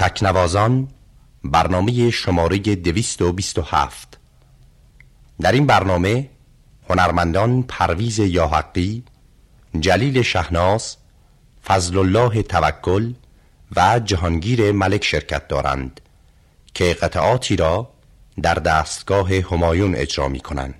تکنوازان برنامه شماره 227 در این برنامه هنرمندان پرویز یاحقی جلیل شهناس فضل الله توکل و جهانگیر ملک شرکت دارند که قطعاتی را در دستگاه همایون اجرا می کنند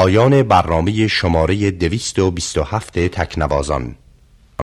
پایان برنامه شماره 227 تکنوازان.